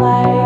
life.